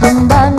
很般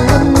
Jangan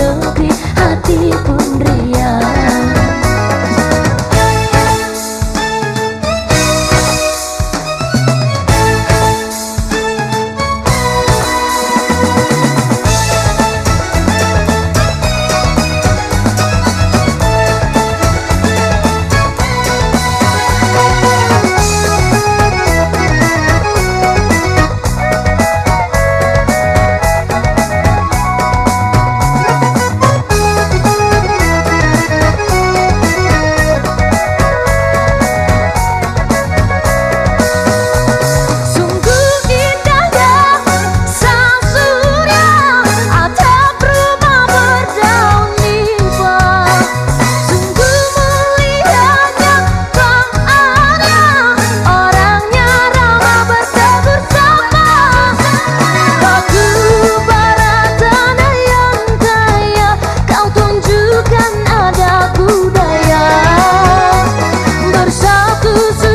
ず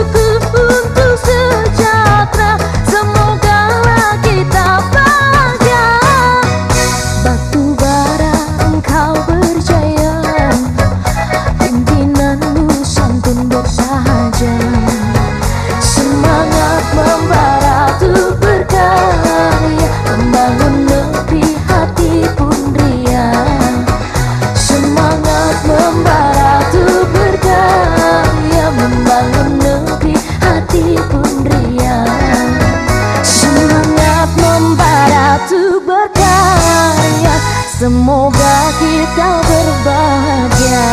Semoga kita berbahagia.